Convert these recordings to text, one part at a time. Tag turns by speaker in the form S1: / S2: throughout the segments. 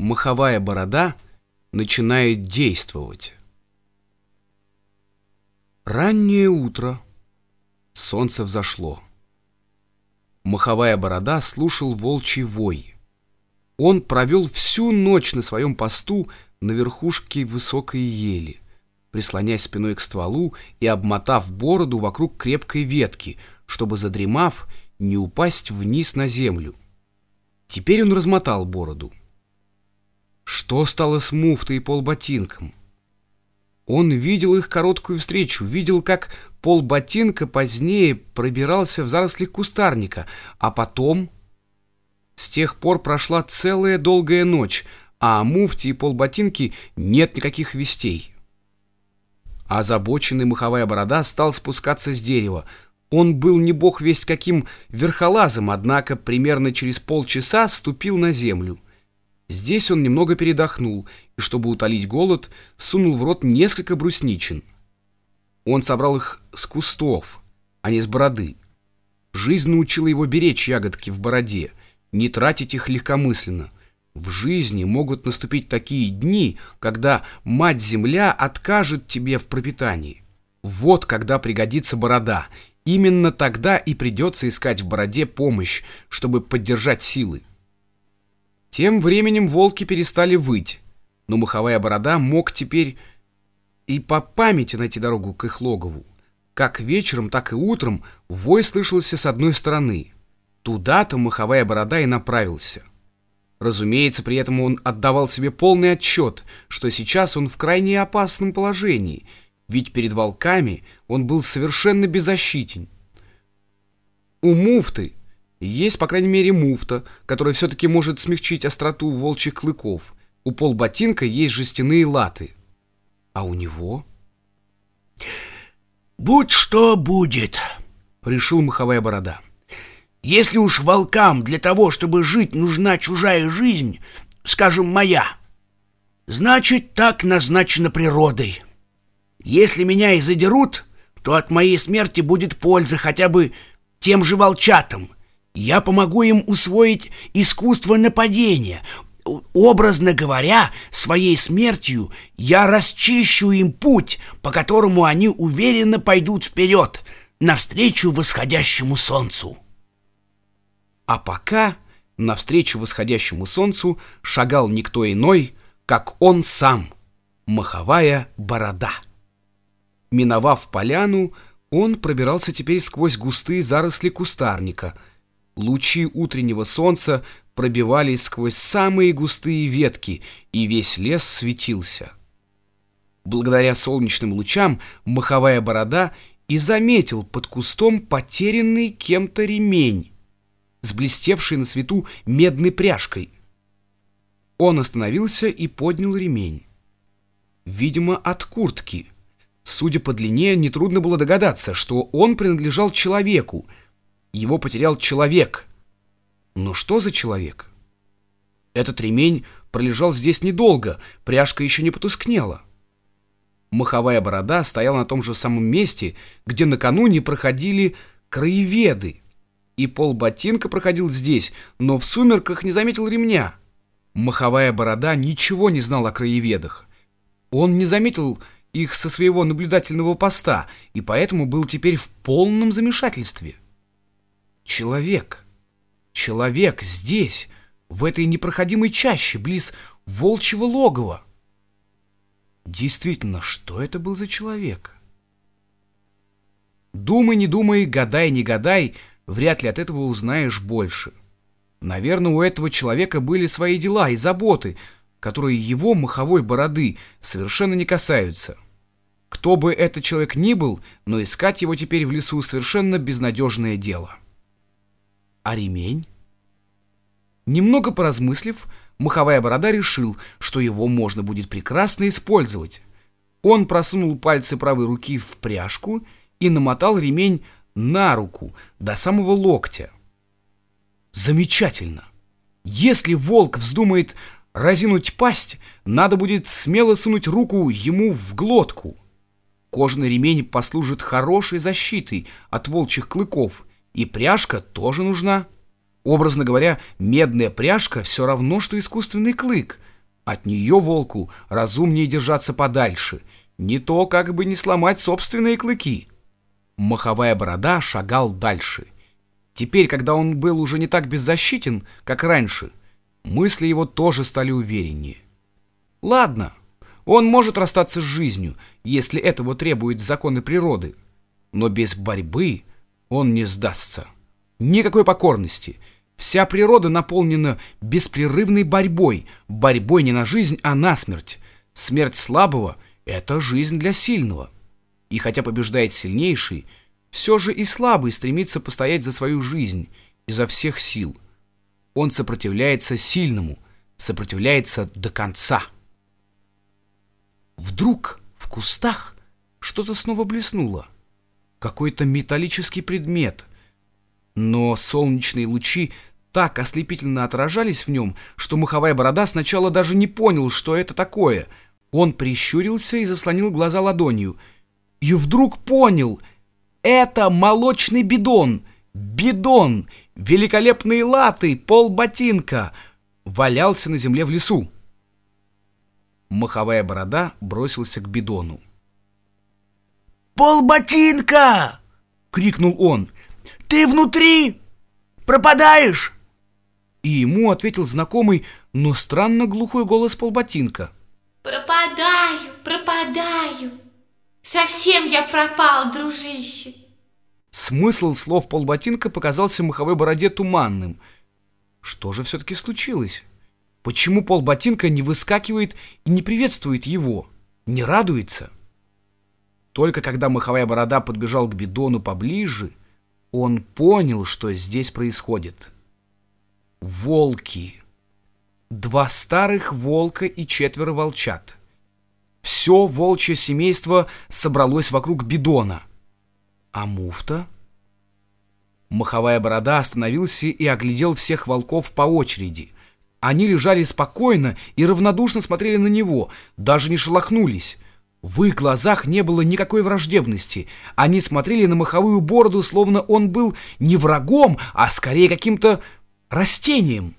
S1: маховая борода начинает действовать. Раннее утро. Солнце взошло. Маховая борода слушал волчий вой. Он провел всю ночь на своем посту на верхушке высокой ели, прислоняясь спиной к стволу и обмотав бороду вокруг крепкой ветки, чтобы, задремав, не упасть вниз на землю. Теперь он размотал бороду. Что стало с муфтой и полботинком? Он видел их короткую встречу, видел, как полботинка позднее пробирался в заросли кустарника, а потом... С тех пор прошла целая долгая ночь, а о муфте и полботинки нет никаких вестей. Озабоченный маховая борода стал спускаться с дерева. Он был не бог весть каким верхолазом, однако примерно через полчаса ступил на землю — Здесь он немного передохнул и, чтобы утолить голод, сунул в рот несколько брусничин. Он собрал их с кустов, а не с бороды. Жизнь научила его беречь ягодки в бороде, не тратить их легкомысленно. В жизни могут наступить такие дни, когда мать-земля откажет тебе в пропитании. Вот когда пригодится борода. Именно тогда и придется искать в бороде помощь, чтобы поддержать силы. Тем временем волки перестали выть, но маховая борода мог теперь и по памяти найти дорогу к их логову. Как вечером, так и утром вой слышался с одной стороны. Туда-то маховая борода и направился. Разумеется, при этом он отдавал себе полный отчет, что сейчас он в крайне опасном положении, ведь перед волками он был совершенно беззащитен. У муфты есть, по крайней мере, муфта, которая все-таки может смягчить остроту волчьих клыков. У полботинка есть жестяные латы. А у него...
S2: «Будь что будет», — решил маховая борода. «Если уж волкам для того, чтобы жить, нужна чужая жизнь, скажем, моя, значит, так назначено природой. Если меня и задерут, то от моей смерти будет польза хотя бы тем же волчатам» Я помогу им усвоить искусство нападения. Образно говоря, своей смертью я расчищу им путь, по которому они уверенно пойдут вперед, навстречу восходящему солнцу.
S1: А пока навстречу восходящему солнцу шагал никто иной, как он сам, маховая борода. Миновав поляну, он пробирался теперь сквозь густые заросли кустарника — Лучи утреннего солнца пробивались сквозь самые густые ветки, и весь лес светился. Благодаря солнечным лучам маховая борода и заметил под кустом потерянный кем-то ремень, с блестевшей на свету медной пряжкой. Он остановился и поднял ремень. Видимо, от куртки. Судя по длине, нетрудно было догадаться, что он принадлежал человеку — его потерял человек. Но что за человек? Этот ремень пролежал здесь недолго, пряжка еще не потускнела. Маховая борода стояла на том же самом месте, где накануне проходили краеведы. И пол ботинка проходил здесь, но в сумерках не заметил ремня. Маховая борода ничего не знал о краеведах. Он не заметил их со своего наблюдательного поста, и поэтому был теперь в полном замешательстве. Человек. Человек здесь, в этой непроходимой чаще, близ волчьего логова. Действительно, что это был за человек? Думай, не думай, гадай, не гадай, вряд ли от этого узнаешь больше. Наверное, у этого человека были свои дела и заботы, которые его маховой бороды совершенно не касаются. Кто бы этот человек ни был, но искать его теперь в лесу совершенно безнадежное дело. А ремень? Немного поразмыслив, маховая борода решил, что его можно будет прекрасно использовать. Он просунул пальцы правой руки в пряжку и намотал ремень на руку до самого локтя. Замечательно! Если волк вздумает разинуть пасть, надо будет смело сунуть руку ему в глотку. Кожаный ремень послужит хорошей защитой от волчьих клыков – и пряжка тоже нужна. Образно говоря, медная пряжка все равно, что искусственный клык — От нее волку разумнее держаться подальше, не то как бы не сломать собственные клыки. Маховая борода шагал дальше. Теперь, когда он был уже не так беззащитен, как раньше, мысли его тоже стали увереннее. Ладно, он может расстаться с жизнью, если этого требуют законы природы, но без борьбы он не сдастся. Никакой покорности. Вся природа наполнена беспрерывной борьбой, борьбой не на жизнь, а на смерть. Смерть слабого — это жизнь для сильного. И хотя побеждает сильнейший, все же и слабый стремится постоять за свою жизнь изо всех сил. Он сопротивляется сильному, сопротивляется до конца. Вдруг в кустах что-то снова блеснуло. Какой-то металлический предмет. Но солнечные лучи так ослепительно отражались в нем, что маховая борода сначала даже не понял, что это такое. Он прищурился и заслонил глаза ладонью. И вдруг понял — это молочный бидон. Бидон! Великолепные латы, полботинка! Валялся на земле в лесу. Маховая борода бросился к бидону.
S2: «Полботинка!» — крикнул он. «Ты внутри? Пропадаешь?»
S1: И ему ответил знакомый, но странно глухой голос полботинка.
S3: «Пропадаю, пропадаю. Совсем я пропал, дружище».
S1: Смысл слов полботинка показался маховой бороде туманным. Что же все-таки случилось? Почему полботинка не выскакивает и не приветствует его? Не радуется? Только когда маховая борода подбежал к бидону поближе, он понял, что здесь происходит. Волки. Два старых волка и четверо волчат. Все волчье семейство собралось вокруг бидона. А муфта? Маховая борода остановился и оглядел всех волков по очереди. Они лежали спокойно и равнодушно смотрели на него, даже не шелохнулись. В их глазах не было никакой враждебности. Они смотрели на маховую бороду, словно он был не врагом, а скорее каким-то растением.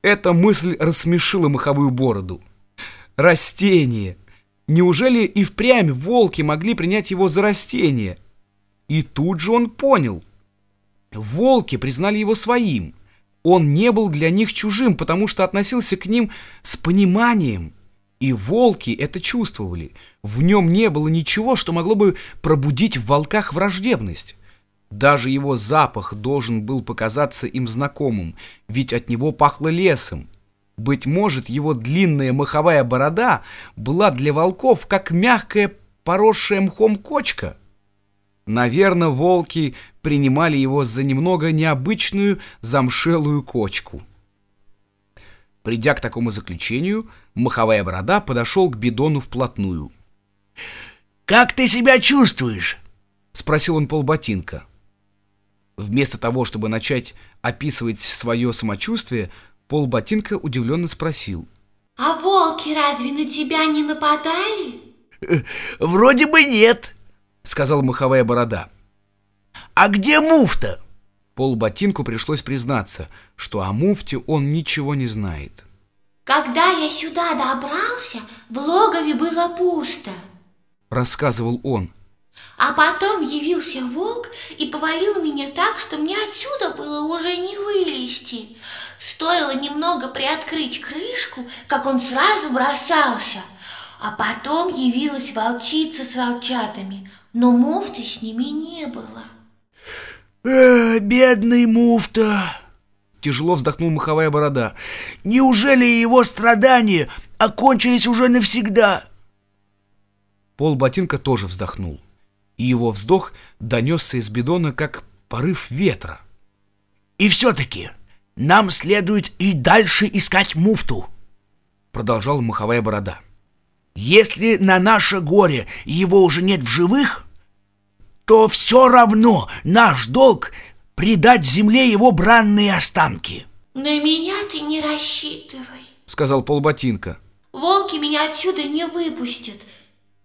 S1: Эта мысль рассмешила маховую бороду. Растение! Неужели и впрямь волки могли принять его за растение? И тут же он понял. Волки признали его своим. Он не был для них чужим, потому что относился к ним с пониманием. И волки это чувствовали. В нем не было ничего, что могло бы пробудить в волках враждебность. Даже его запах должен был показаться им знакомым, ведь от него пахло лесом. Быть может, его длинная маховая борода была для волков как мягкая поросшая мхом кочка. Наверное, волки принимали его за немного необычную замшелую кочку. Придя к такому заключению, маховая борода подошел к бидону вплотную.
S2: «Как ты себя чувствуешь?»
S1: — спросил он полботинка. Вместо того, чтобы начать описывать свое самочувствие, полботинка удивленно спросил.
S3: «А волки разве на тебя не нападали?»
S2: «Вроде бы нет», —
S1: сказал маховая борода.
S2: «А где муфта?»
S1: Полботинку пришлось признаться, что о муфте он ничего не знает.
S3: Когда я сюда добрался, в логове было пусто,
S1: рассказывал он.
S3: А потом явился волк и повалил меня так, что мне отсюда было уже не вылезти. Стоило немного приоткрыть крышку, как он сразу бросался. А потом явилась волчица с волчатами, но муфты с ними не было.
S2: Э, бедный муфта!
S1: Тяжело вздохнул маховая борода.
S2: Неужели его страдания окончились уже навсегда?
S1: Пол ботинка тоже вздохнул. И его вздох донесся из бидона, как порыв ветра.
S2: И все-таки нам следует и дальше искать муфту, продолжал маховая борода. Если на наше горе его уже нет в живых, то все равно наш долг предать земле его бранные останки.
S3: На меня ты не рассчитывай,
S1: сказал полботинка.
S3: Волки меня отсюда не выпустят.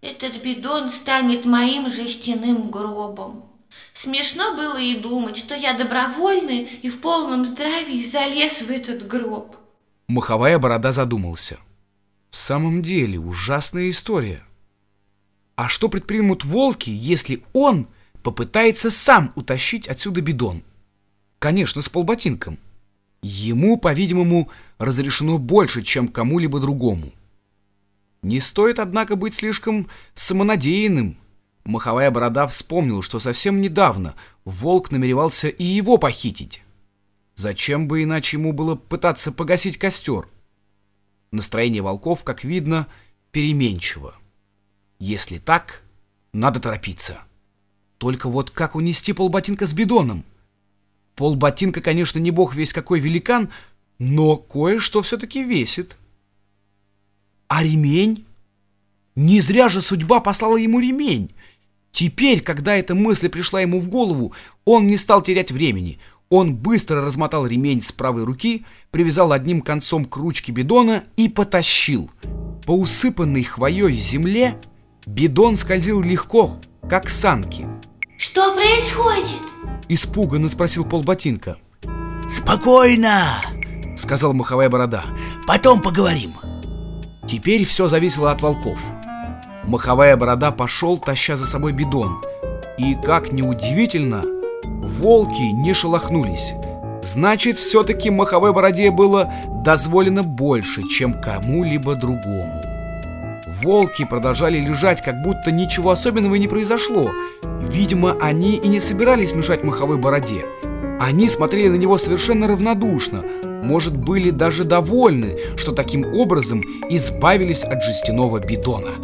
S3: Этот бидон станет моим жестяным гробом. Смешно было и думать, что я добровольно и в полном здравии залез в этот гроб.
S1: Маховая борода задумался. В самом деле, ужасная история. А что предпримут волки, если он попытается сам утащить отсюда бидон? Конечно, с полботинком. Ему, по-видимому, разрешено больше, чем кому-либо другому. Не стоит, однако, быть слишком самонадеянным. Маховая борода вспомнил, что совсем недавно волк намеревался и его похитить. Зачем бы иначе ему было пытаться погасить костер? Настроение волков, как видно, переменчиво. Если так, надо торопиться. Только вот как унести полботинка с бидоном? Полботинка, конечно, не бог весь какой великан, но кое-что все-таки весит. А ремень? Не зря же судьба послала ему ремень. Теперь, когда эта мысль пришла ему в голову, он не стал терять времени. Он быстро размотал ремень с правой руки, привязал одним концом к ручке бидона и потащил. По усыпанной хвоей земле бидон скользил легко, как санки.
S3: Что происходит?
S1: Испуганно спросил полботинка.
S2: «Спокойно!»
S1: — сказал маховая борода.
S2: «Потом поговорим!»
S1: Теперь все зависело от волков. Маховая борода пошел, таща за собой бидон. И, как неудивительно, волки не шелохнулись. Значит, все-таки маховой бороде было дозволено больше, чем кому-либо другому. Волки продолжали лежать, как будто ничего особенного не произошло. Видимо, они и не собирались мешать маховой бороде. Они смотрели на него совершенно равнодушно, может, были даже довольны, что таким образом избавились от жестяного бидона.